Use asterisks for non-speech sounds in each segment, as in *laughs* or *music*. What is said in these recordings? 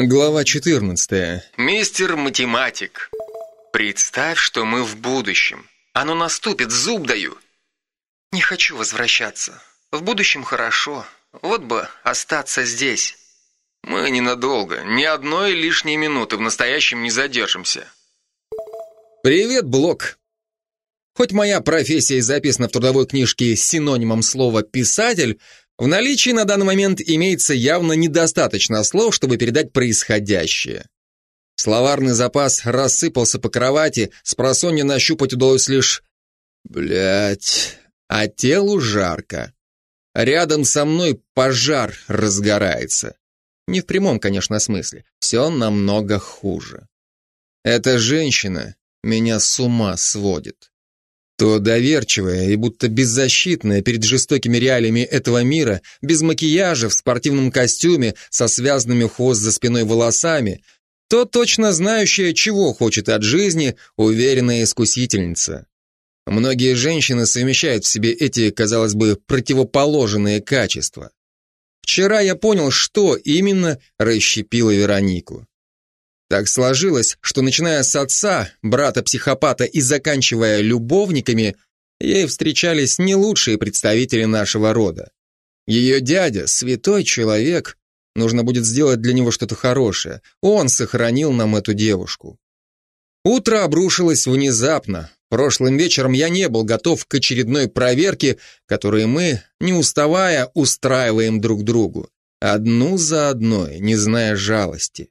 Глава 14. Мистер Математик, представь, что мы в будущем. Оно наступит, зуб даю. Не хочу возвращаться. В будущем хорошо. Вот бы остаться здесь. Мы ненадолго, ни одной лишней минуты в настоящем не задержимся. Привет, Блок. Хоть моя профессия и записана в трудовой книжке синонимом слова «писатель», в наличии на данный момент имеется явно недостаточно слов, чтобы передать происходящее. Словарный запас рассыпался по кровати, с просонья нащупать удалось лишь Блять, а телу жарко. Рядом со мной пожар разгорается. Не в прямом, конечно, смысле. Все намного хуже. Эта женщина меня с ума сводит. То доверчивая и будто беззащитная перед жестокими реалиями этого мира, без макияжа, в спортивном костюме, со связанными хвост за спиной волосами, то точно знающая, чего хочет от жизни, уверенная искусительница. Многие женщины совмещают в себе эти, казалось бы, противоположные качества. Вчера я понял, что именно расщепило Веронику. Так сложилось, что начиная с отца, брата-психопата и заканчивая любовниками, ей встречались не лучшие представители нашего рода. Ее дядя, святой человек, нужно будет сделать для него что-то хорошее. Он сохранил нам эту девушку. Утро обрушилось внезапно. Прошлым вечером я не был готов к очередной проверке, которую мы, не уставая, устраиваем друг другу. Одну за одной, не зная жалости.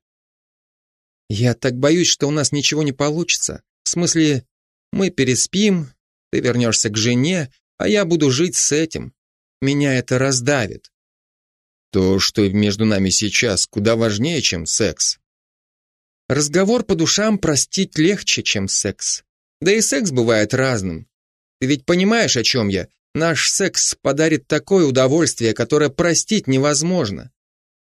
Я так боюсь, что у нас ничего не получится. В смысле, мы переспим, ты вернешься к жене, а я буду жить с этим. Меня это раздавит. То, что между нами сейчас, куда важнее, чем секс. Разговор по душам простить легче, чем секс. Да и секс бывает разным. Ты ведь понимаешь, о чем я? Наш секс подарит такое удовольствие, которое простить невозможно.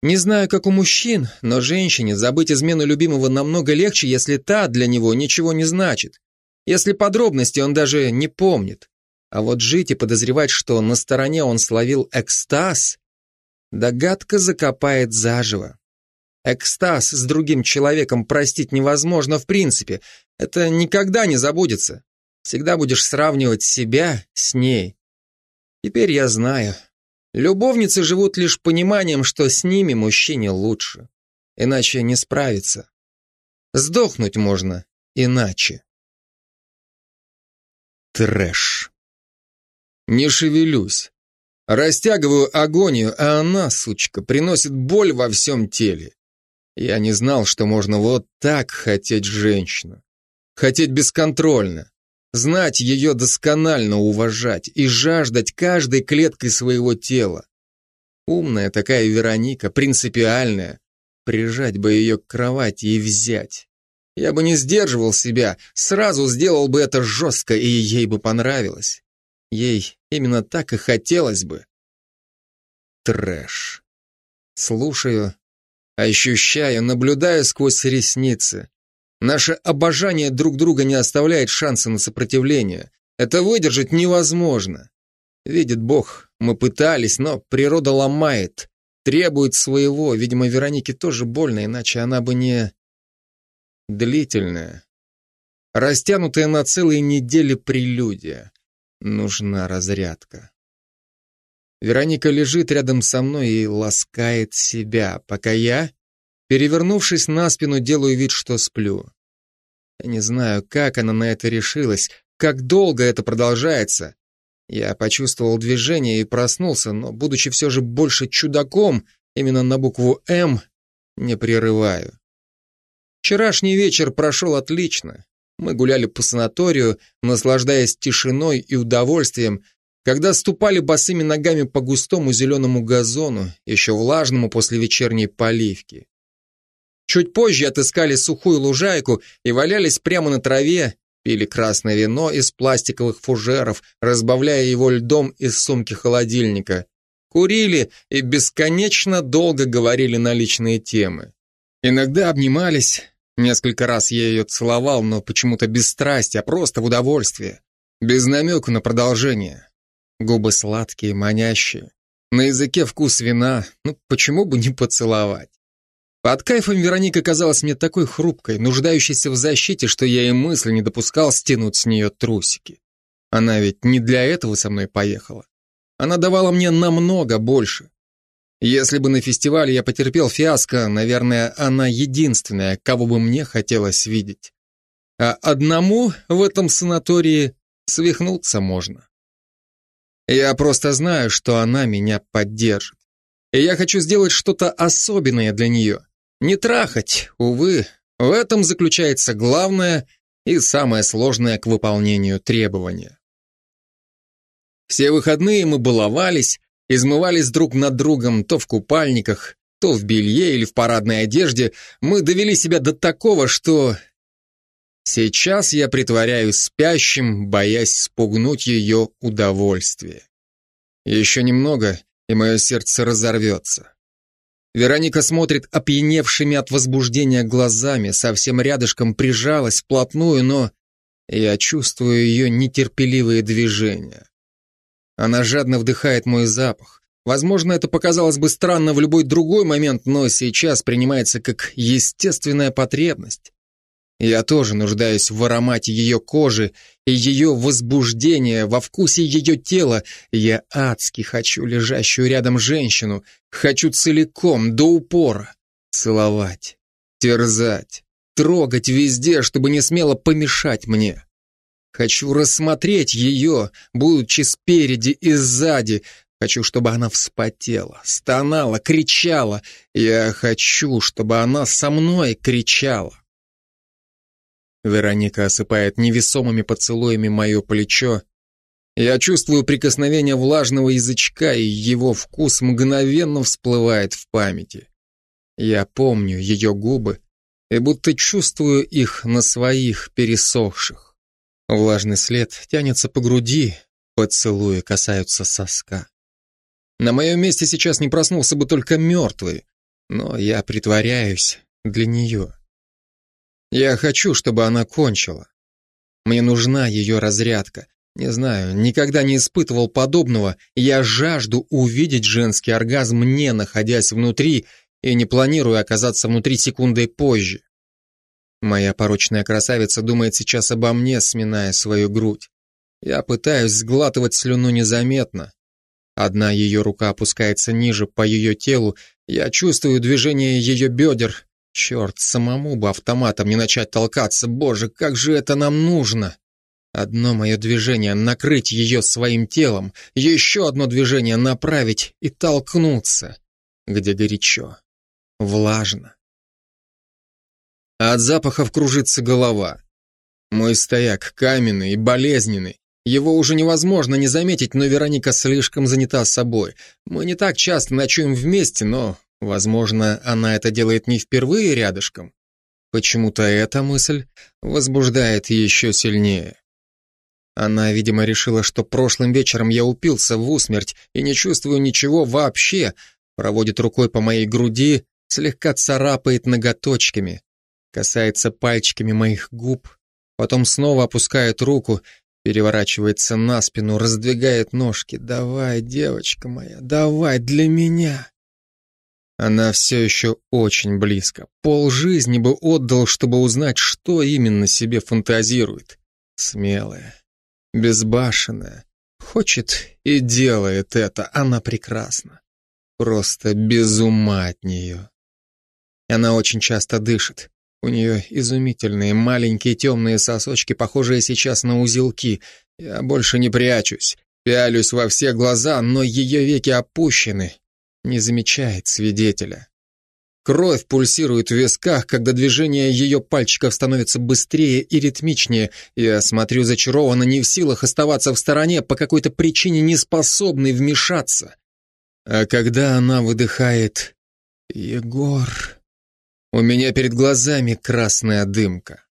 Не знаю, как у мужчин, но женщине забыть измену любимого намного легче, если та для него ничего не значит. Если подробности он даже не помнит. А вот жить и подозревать, что на стороне он словил экстаз, догадка закопает заживо. Экстаз с другим человеком простить невозможно в принципе. Это никогда не забудется. Всегда будешь сравнивать себя с ней. Теперь я знаю, Любовницы живут лишь пониманием, что с ними мужчине лучше. Иначе не справиться. Сдохнуть можно иначе. Трэш. Не шевелюсь. Растягиваю агонию, а она, сучка, приносит боль во всем теле. Я не знал, что можно вот так хотеть женщину. Хотеть бесконтрольно знать ее досконально уважать и жаждать каждой клеткой своего тела. Умная такая Вероника, принципиальная. Прижать бы ее к кровати и взять. Я бы не сдерживал себя, сразу сделал бы это жестко, и ей бы понравилось. Ей именно так и хотелось бы. Трэш. Слушаю, ощущаю, наблюдаю сквозь ресницы. Наше обожание друг друга не оставляет шанса на сопротивление. Это выдержать невозможно. Видит Бог, мы пытались, но природа ломает, требует своего. Видимо, Веронике тоже больно, иначе она бы не... Длительная, растянутая на целые недели прелюдия. Нужна разрядка. Вероника лежит рядом со мной и ласкает себя, пока я Перевернувшись на спину, делаю вид, что сплю. Я не знаю, как она на это решилась, как долго это продолжается. Я почувствовал движение и проснулся, но, будучи все же больше чудаком, именно на букву «М», не прерываю. Вчерашний вечер прошел отлично. Мы гуляли по санаторию, наслаждаясь тишиной и удовольствием, когда ступали босыми ногами по густому зеленому газону, еще влажному после вечерней поливки. Чуть позже отыскали сухую лужайку и валялись прямо на траве, пили красное вино из пластиковых фужеров, разбавляя его льдом из сумки холодильника. Курили и бесконечно долго говорили на личные темы. Иногда обнимались, несколько раз я ее целовал, но почему-то без страсти, а просто в удовольствие. Без намека на продолжение. Губы сладкие, манящие. На языке вкус вина, ну почему бы не поцеловать? Под кайфом Вероника казалась мне такой хрупкой, нуждающейся в защите, что я и мысли не допускал стянуть с нее трусики. Она ведь не для этого со мной поехала. Она давала мне намного больше. Если бы на фестивале я потерпел фиаско, наверное, она единственная, кого бы мне хотелось видеть. А одному в этом санатории свихнуться можно. Я просто знаю, что она меня поддержит. И я хочу сделать что-то особенное для нее. Не трахать, увы, в этом заключается главное и самое сложное к выполнению требования. Все выходные мы баловались, измывались друг над другом то в купальниках, то в белье или в парадной одежде. Мы довели себя до такого, что... Сейчас я притворяюсь спящим, боясь спугнуть ее удовольствие. Еще немного, и мое сердце разорвется. Вероника смотрит опьяневшими от возбуждения глазами, совсем рядышком прижалась вплотную, но я чувствую ее нетерпеливые движения. Она жадно вдыхает мой запах. Возможно, это показалось бы странно в любой другой момент, но сейчас принимается как естественная потребность. Я тоже нуждаюсь в аромате ее кожи и ее возбуждения, во вкусе ее тела. Я адски хочу лежащую рядом женщину, хочу целиком, до упора. Целовать, терзать, трогать везде, чтобы не смело помешать мне. Хочу рассмотреть ее, будучи спереди и сзади. Хочу, чтобы она вспотела, стонала, кричала. Я хочу, чтобы она со мной кричала. Вероника осыпает невесомыми поцелуями мое плечо. Я чувствую прикосновение влажного язычка, и его вкус мгновенно всплывает в памяти. Я помню ее губы и будто чувствую их на своих пересохших. Влажный след тянется по груди, поцелуи касаются соска. На моем месте сейчас не проснулся бы только мертвый, но я притворяюсь для нее. Я хочу, чтобы она кончила. Мне нужна ее разрядка. Не знаю, никогда не испытывал подобного. Я жажду увидеть женский оргазм, не находясь внутри, и не планирую оказаться внутри секундой позже. Моя порочная красавица думает сейчас обо мне, сминая свою грудь. Я пытаюсь сглатывать слюну незаметно. Одна ее рука опускается ниже по ее телу, я чувствую движение ее бедер, Черт, самому бы автоматом не начать толкаться. Боже, как же это нам нужно! Одно мое движение — накрыть ее своим телом, еще одно движение — направить и толкнуться, где горячо, влажно. от запахов кружится голова. Мой стояк каменный и болезненный. Его уже невозможно не заметить, но Вероника слишком занята собой. Мы не так часто ночуем вместе, но Возможно, она это делает не впервые рядышком. Почему-то эта мысль возбуждает еще сильнее. Она, видимо, решила, что прошлым вечером я упился в усмерть и не чувствую ничего вообще, проводит рукой по моей груди, слегка царапает ноготочками, касается пальчиками моих губ, потом снова опускает руку, переворачивается на спину, раздвигает ножки. «Давай, девочка моя, давай для меня!» Она все еще очень близко. Пол жизни бы отдал, чтобы узнать, что именно себе фантазирует. Смелая, безбашенная. Хочет и делает это. Она прекрасна. Просто без ума от нее. Она очень часто дышит. У нее изумительные маленькие темные сосочки, похожие сейчас на узелки. Я больше не прячусь. Пялюсь во все глаза, но ее веки опущены, не замечает свидетеля. Кровь пульсирует в висках, когда движение ее пальчиков становится быстрее и ритмичнее. Я смотрю зачарованно, не в силах оставаться в стороне, по какой-то причине не способный вмешаться. А когда она выдыхает «Егор...» У меня перед глазами красная дымка.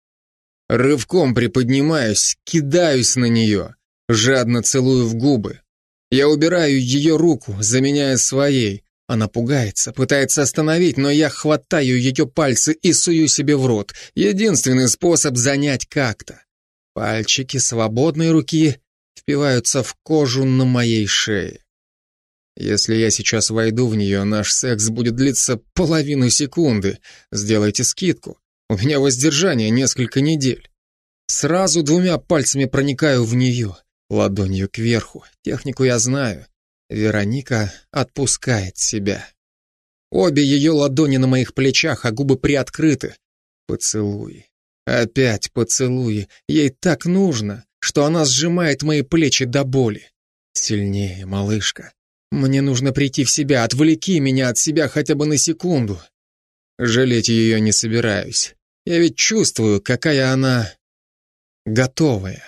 Рывком приподнимаюсь, кидаюсь на нее, жадно целую в губы. Я убираю ее руку, заменяя своей. Она пугается, пытается остановить, но я хватаю ее пальцы и сую себе в рот. Единственный способ занять как-то. Пальчики свободной руки впиваются в кожу на моей шее. Если я сейчас войду в нее, наш секс будет длиться половину секунды. Сделайте скидку. У меня воздержание несколько недель. Сразу двумя пальцами проникаю в нее, ладонью кверху. Технику я знаю. Вероника отпускает себя. Обе ее ладони на моих плечах, а губы приоткрыты. Поцелуи. Опять поцелуи. Ей так нужно, что она сжимает мои плечи до боли. Сильнее, малышка. Мне нужно прийти в себя, отвлеки меня от себя хотя бы на секунду. Жалеть ее не собираюсь. Я ведь чувствую, какая она готовая.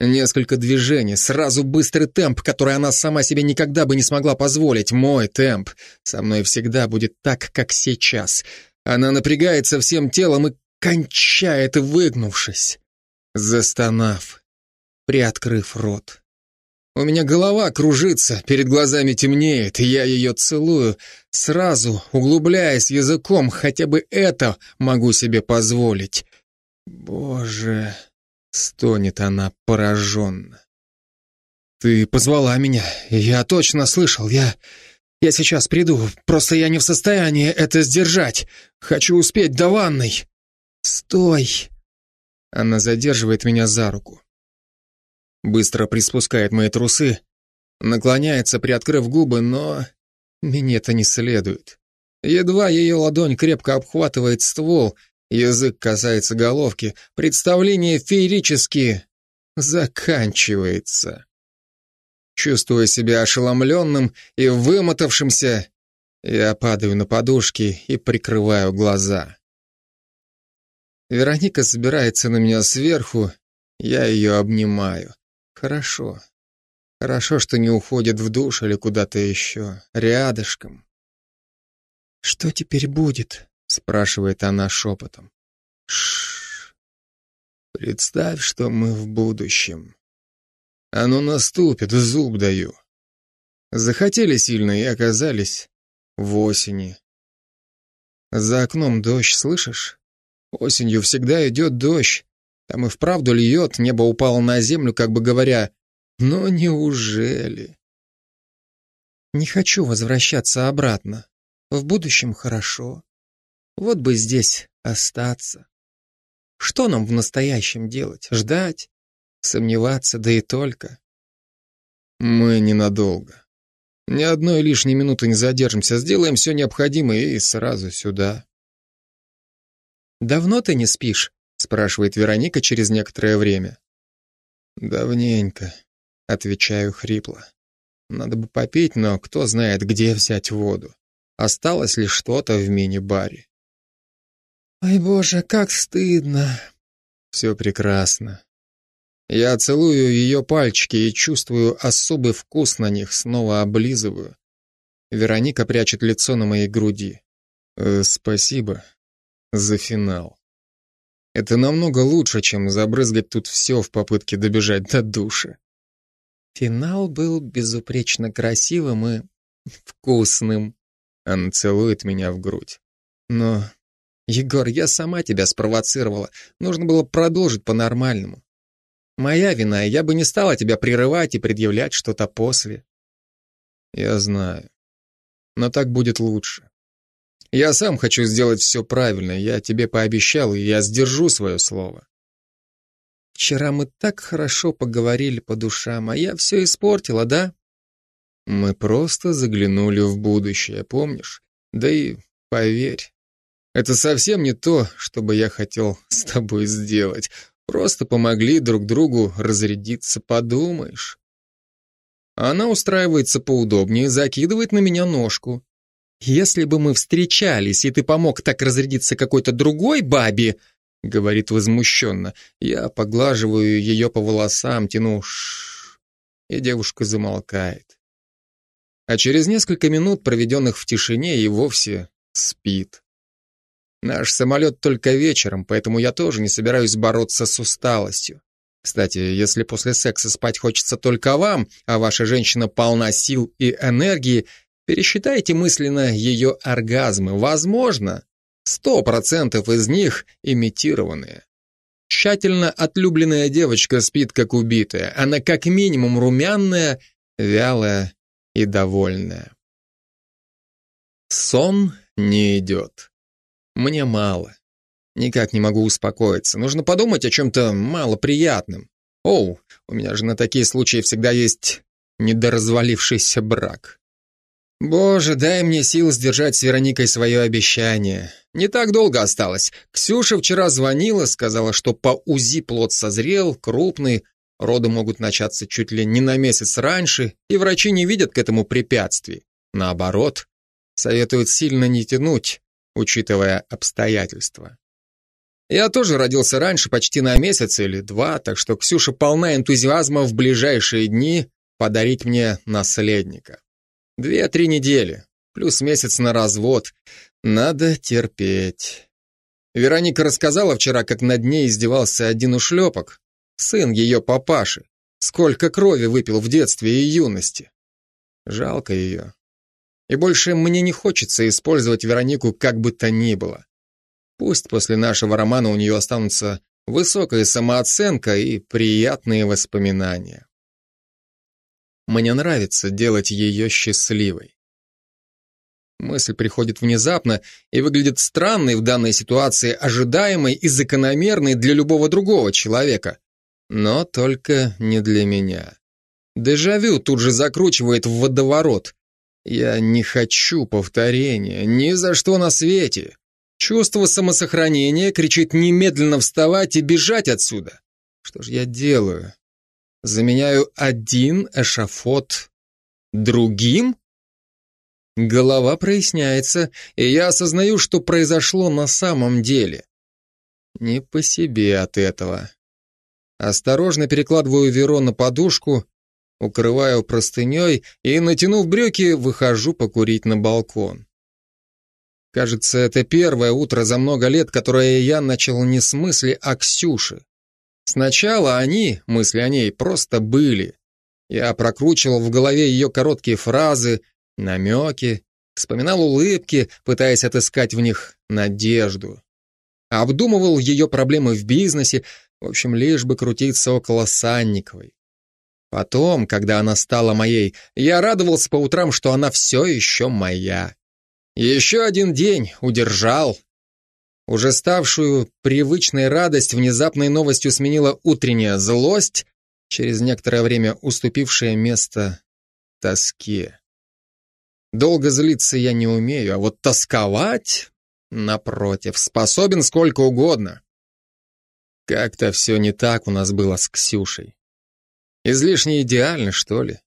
Несколько движений, сразу быстрый темп, который она сама себе никогда бы не смогла позволить. Мой темп. Со мной всегда будет так, как сейчас. Она напрягается всем телом и кончает, выгнувшись, застонав, приоткрыв рот. У меня голова кружится, перед глазами темнеет, я ее целую, сразу углубляясь языком, хотя бы это могу себе позволить. Боже, стонет она пораженно. Ты позвала меня, я точно слышал, я... Я сейчас приду, просто я не в состоянии это сдержать. Хочу успеть до ванной. Стой. Она задерживает меня за руку быстро приспускает мои трусы, наклоняется, приоткрыв губы, но мне-то не следует. Едва ее ладонь крепко обхватывает ствол, язык касается головки, представление феерически заканчивается. Чувствуя себя ошеломленным и вымотавшимся, я падаю на подушки и прикрываю глаза. Вероника собирается на меня сверху, я ее обнимаю. Хорошо. Хорошо, что не уходит в душ или куда-то еще. Рядышком. «Что теперь будет?» — спрашивает она шепотом. Шш. Представь, что мы в будущем. Оно наступит, зуб даю. Захотели сильно и оказались в осени. За окном дождь, слышишь? Осенью всегда идет дождь, там и вправду льет, небо упало на землю, как бы говоря, «Но неужели?» Не хочу возвращаться обратно. В будущем хорошо. Вот бы здесь остаться. Что нам в настоящем делать? Ждать? Сомневаться, да и только. Мы ненадолго. Ни одной лишней минуты не задержимся. Сделаем все необходимое и сразу сюда. Давно ты не спишь? спрашивает Вероника через некоторое время. Давненько, отвечаю хрипло. Надо бы попить, но кто знает, где взять воду. Осталось ли что-то в мини-баре? Ай, боже, как стыдно. Все прекрасно. Я целую ее пальчики и чувствую особый вкус на них, снова облизываю. Вероника прячет лицо на моей груди. Э, спасибо за финал. Это намного лучше, чем забрызгать тут все в попытке добежать до души. Финал был безупречно красивым и вкусным. Она целует меня в грудь. Но, Егор, я сама тебя спровоцировала. Нужно было продолжить по-нормальному. Моя вина, я бы не стала тебя прерывать и предъявлять что-то после. Я знаю. Но так будет лучше. Я сам хочу сделать все правильно, я тебе пообещал, и я сдержу свое слово. Вчера мы так хорошо поговорили по душам, а я все испортила, да? Мы просто заглянули в будущее, помнишь? Да и поверь, это совсем не то, что бы я хотел *laughs* с тобой сделать. Просто помогли друг другу разрядиться, подумаешь. Она устраивается поудобнее, закидывает на меня ножку. «Если бы мы встречались, и ты помог так разрядиться какой-то другой бабе», — говорит возмущенно, я поглаживаю ее по волосам, тяну ш и девушка замолкает. А через несколько минут, проведенных в тишине, и вовсе спит. Наш самолет только вечером, поэтому я тоже не собираюсь бороться с усталостью. Кстати, если после секса спать хочется только вам, а ваша женщина полна сил и энергии, Пересчитайте мысленно ее оргазмы. Возможно, сто процентов из них имитированные. Тщательно отлюбленная девочка спит как убитая. Она как минимум румяная, вялая и довольная. Сон не идет. Мне мало. Никак не могу успокоиться. Нужно подумать о чем-то малоприятном. Оу, у меня же на такие случаи всегда есть недоразвалившийся брак. Боже, дай мне сил сдержать с Вероникой свое обещание. Не так долго осталось. Ксюша вчера звонила, сказала, что по УЗИ плод созрел, крупный, роды могут начаться чуть ли не на месяц раньше, и врачи не видят к этому препятствий. Наоборот, советуют сильно не тянуть, учитывая обстоятельства. Я тоже родился раньше, почти на месяц или два, так что Ксюша полна энтузиазма в ближайшие дни подарить мне наследника. Две-три недели, плюс месяц на развод. Надо терпеть. Вероника рассказала вчера, как над ней издевался один ушлепок, сын ее папаши. Сколько крови выпил в детстве и юности. Жалко ее. И больше мне не хочется использовать Веронику как бы то ни было. Пусть после нашего романа у нее останутся высокая самооценка и приятные воспоминания. Мне нравится делать ее счастливой. Мысль приходит внезапно и выглядит странной в данной ситуации, ожидаемой и закономерной для любого другого человека. Но только не для меня. Дежавю тут же закручивает в водоворот. Я не хочу повторения, ни за что на свете. Чувство самосохранения кричит немедленно вставать и бежать отсюда. Что же я делаю? Заменяю один эшафот другим? Голова проясняется, и я осознаю, что произошло на самом деле. Не по себе от этого. Осторожно перекладываю Веро на подушку, укрываю простыней и, натянув брюки, выхожу покурить на балкон. Кажется, это первое утро за много лет, которое я начал не с мысли о Ксюше. Сначала они, мысли о ней, просто были. Я прокручивал в голове ее короткие фразы, намеки, вспоминал улыбки, пытаясь отыскать в них надежду. Обдумывал ее проблемы в бизнесе, в общем, лишь бы крутиться около Санниковой. Потом, когда она стала моей, я радовался по утрам, что она все еще моя. Еще один день удержал. Уже ставшую привычной радость внезапной новостью сменила утренняя злость, через некоторое время уступившее место тоске. Долго злиться я не умею, а вот тосковать, напротив, способен сколько угодно. Как-то все не так у нас было с Ксюшей. Излишне идеально, что ли?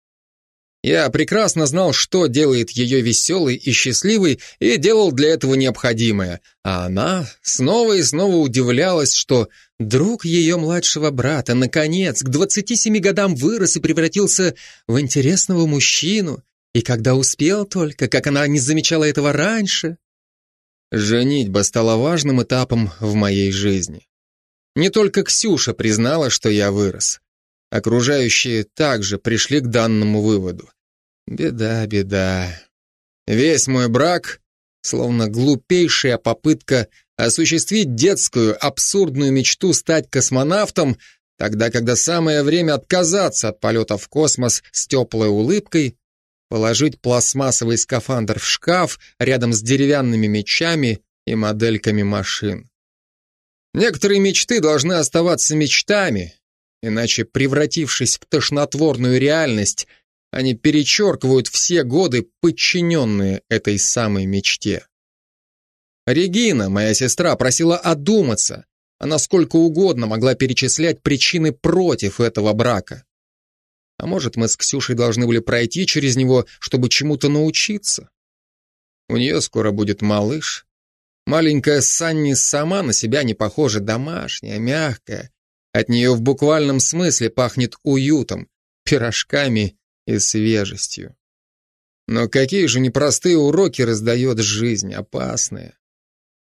Я прекрасно знал, что делает ее веселой и счастливой, и делал для этого необходимое. А она снова и снова удивлялась, что друг ее младшего брата, наконец, к 27 годам вырос и превратился в интересного мужчину. И когда успел только, как она не замечала этого раньше. Женитьба стала важным этапом в моей жизни. Не только Ксюша признала, что я вырос. Окружающие также пришли к данному выводу. Беда, беда. Весь мой брак словно глупейшая попытка осуществить детскую абсурдную мечту стать космонавтом, тогда, когда самое время отказаться от полета в космос с теплой улыбкой, положить пластмассовый скафандр в шкаф рядом с деревянными мечами и модельками машин. Некоторые мечты должны оставаться мечтами, Иначе, превратившись в тошнотворную реальность, они перечеркивают все годы, подчиненные этой самой мечте. Регина, моя сестра, просила одуматься. Она сколько угодно могла перечислять причины против этого брака. А может, мы с Ксюшей должны были пройти через него, чтобы чему-то научиться? У нее скоро будет малыш. Маленькая Санни сама на себя не похожа, домашняя, мягкая, от нее в буквальном смысле пахнет уютом, пирожками и свежестью. Но какие же непростые уроки раздает жизнь, опасные.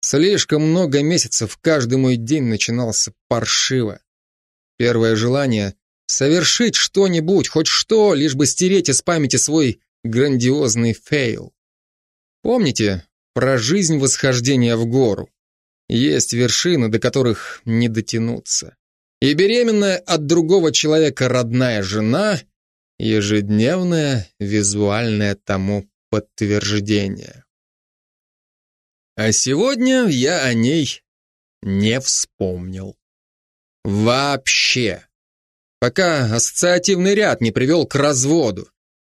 Слишком много месяцев каждый мой день начинался паршиво. Первое желание — совершить что-нибудь, хоть что, лишь бы стереть из памяти свой грандиозный фейл. Помните про жизнь восхождения в гору? Есть вершины, до которых не дотянуться и беременная от другого человека родная жена, ежедневное визуальное тому подтверждение. А сегодня я о ней не вспомнил. Вообще. Пока ассоциативный ряд не привел к разводу.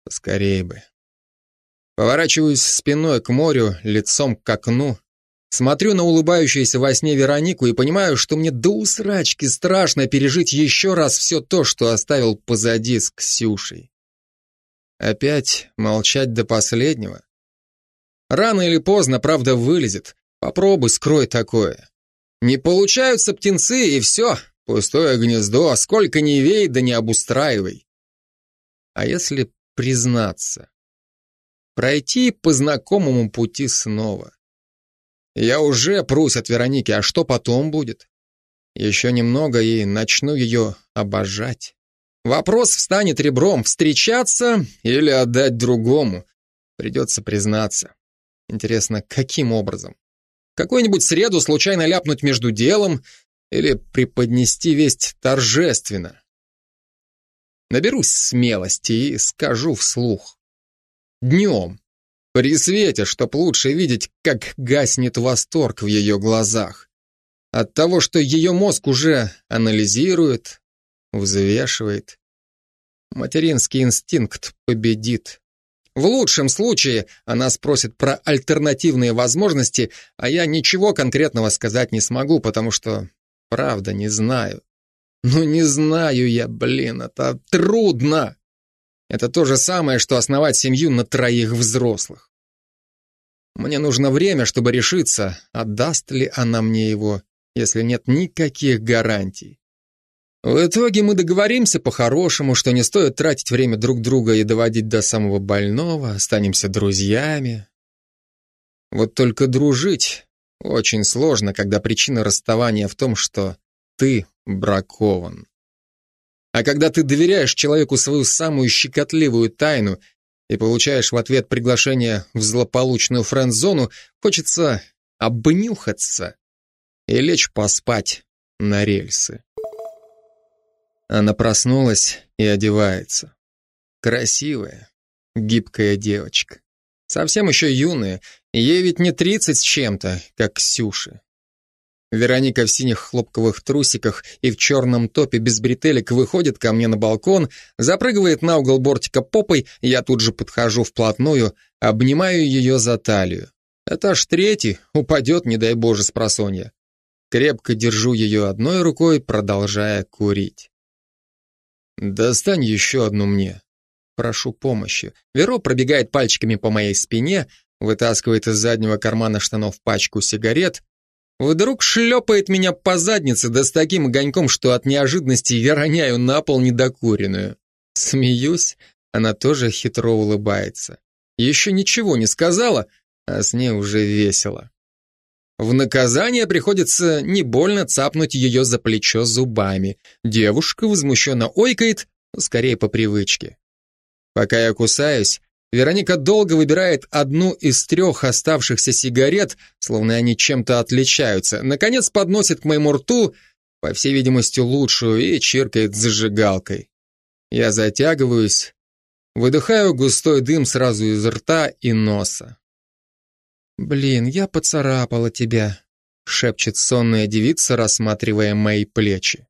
Скорее бы. Поворачиваюсь спиной к морю, лицом к окну. Смотрю на улыбающуюся во сне Веронику и понимаю, что мне до усрачки страшно пережить еще раз все то, что оставил позади с Ксюшей. Опять молчать до последнего? Рано или поздно правда вылезет. Попробуй скрой такое. Не получаются птенцы, и все, пустое гнездо, сколько не вей, да не обустраивай. А если признаться? Пройти по знакомому пути снова. Я уже прусь от Вероники, а что потом будет? Еще немного и начну ее обожать. Вопрос встанет ребром, встречаться или отдать другому. Придется признаться. Интересно, каким образом? Какую-нибудь среду случайно ляпнуть между делом или преподнести весть торжественно? Наберусь смелости и скажу вслух. Днем, при свете, чтоб лучше видеть, как гаснет восторг в ее глазах. От того, что ее мозг уже анализирует, взвешивает. Материнский инстинкт победит. В лучшем случае она спросит про альтернативные возможности, а я ничего конкретного сказать не смогу, потому что, правда, не знаю. Ну не знаю я, блин, это трудно. Это то же самое, что основать семью на троих взрослых. Мне нужно время, чтобы решиться, отдаст ли она мне его, если нет никаких гарантий. В итоге мы договоримся по-хорошему, что не стоит тратить время друг друга и доводить до самого больного, останемся друзьями. Вот только дружить очень сложно, когда причина расставания в том, что ты бракован. А когда ты доверяешь человеку свою самую щекотливую тайну и получаешь в ответ приглашение в злополучную френд-зону, хочется обнюхаться и лечь поспать на рельсы. Она проснулась и одевается. Красивая, гибкая девочка. Совсем еще юная, ей ведь не тридцать с чем-то, как Ксюше. Вероника в синих хлопковых трусиках и в черном топе без бретелек выходит ко мне на балкон, запрыгивает на угол бортика попой, я тут же подхожу вплотную, обнимаю ее за талию. Этаж третий, упадет, не дай боже, с просонья. Крепко держу ее одной рукой, продолжая курить. «Достань еще одну мне. Прошу помощи». Веро пробегает пальчиками по моей спине, вытаскивает из заднего кармана штанов пачку сигарет, Вдруг шлепает меня по заднице, да с таким огоньком, что от неожиданности я роняю на пол недокуренную. Смеюсь, она тоже хитро улыбается. Еще ничего не сказала, а с ней уже весело. В наказание приходится не больно цапнуть ее за плечо зубами. Девушка возмущенно ойкает, скорее по привычке. Пока я кусаюсь, Вероника долго выбирает одну из трех оставшихся сигарет, словно они чем-то отличаются. Наконец подносит к моему рту, по всей видимости, лучшую, и чиркает зажигалкой. Я затягиваюсь, выдыхаю густой дым сразу из рта и носа. «Блин, я поцарапала тебя», — шепчет сонная девица, рассматривая мои плечи.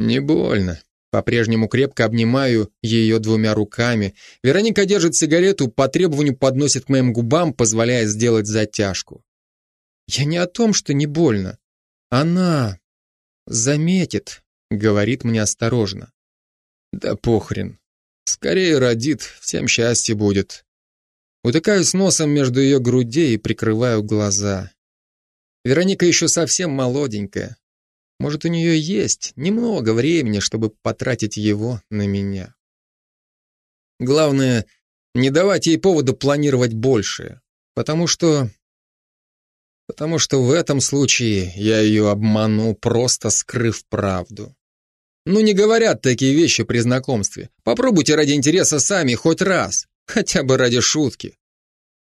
«Не больно. По-прежнему крепко обнимаю ее двумя руками. Вероника держит сигарету, по требованию подносит к моим губам, позволяя сделать затяжку. Я не о том, что не больно. Она заметит, говорит мне осторожно. Да похрен. Скорее родит, всем счастье будет. Утыкаюсь носом между ее грудей и прикрываю глаза. Вероника еще совсем молоденькая. Может, у нее есть немного времени, чтобы потратить его на меня. Главное, не давать ей повода планировать большее, потому что... Потому что в этом случае я ее обману, просто скрыв правду. Ну, не говорят такие вещи при знакомстве. Попробуйте ради интереса сами хоть раз, хотя бы ради шутки.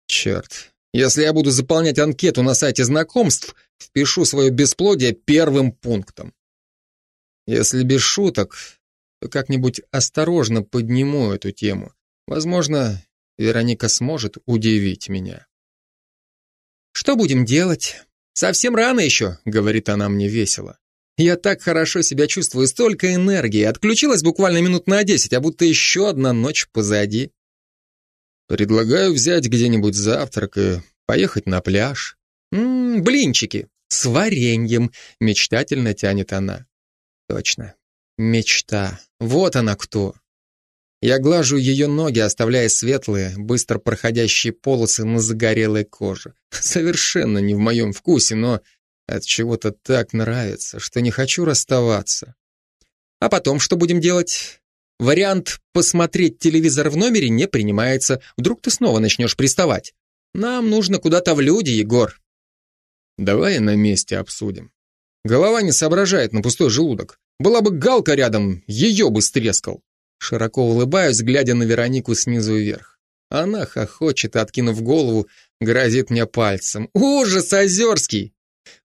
Черт, если я буду заполнять анкету на сайте знакомств, впишу свое бесплодие первым пунктом. Если без шуток, то как-нибудь осторожно подниму эту тему. Возможно, Вероника сможет удивить меня. «Что будем делать? Совсем рано еще», — говорит она мне весело. «Я так хорошо себя чувствую, столько энергии. Отключилась буквально минут на десять, а будто еще одна ночь позади». Предлагаю взять где-нибудь завтрак и поехать на пляж. «М-м, блинчики с вареньем», — мечтательно тянет она. Точно, мечта. Вот она кто. Я глажу ее ноги, оставляя светлые, быстро проходящие полосы на загорелой коже. Совершенно не в моем вкусе, но от чего-то так нравится, что не хочу расставаться. А потом что будем делать? Вариант посмотреть телевизор в номере не принимается. Вдруг ты снова начнешь приставать. Нам нужно куда-то в люди, Егор. Давай на месте обсудим. Голова не соображает на пустой желудок. Была бы галка рядом, ее бы стрескал. Широко улыбаюсь, глядя на Веронику снизу вверх. Она хохочет, откинув голову, грозит мне пальцем. «Ужас, Озерский!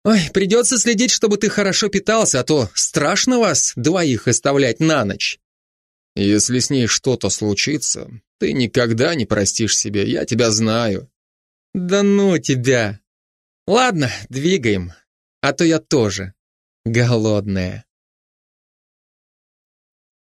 Ой, придется следить, чтобы ты хорошо питался, а то страшно вас двоих оставлять на ночь». «Если с ней что-то случится, ты никогда не простишь себе, я тебя знаю». «Да ну тебя!» «Ладно, двигаем, а то я тоже голодная».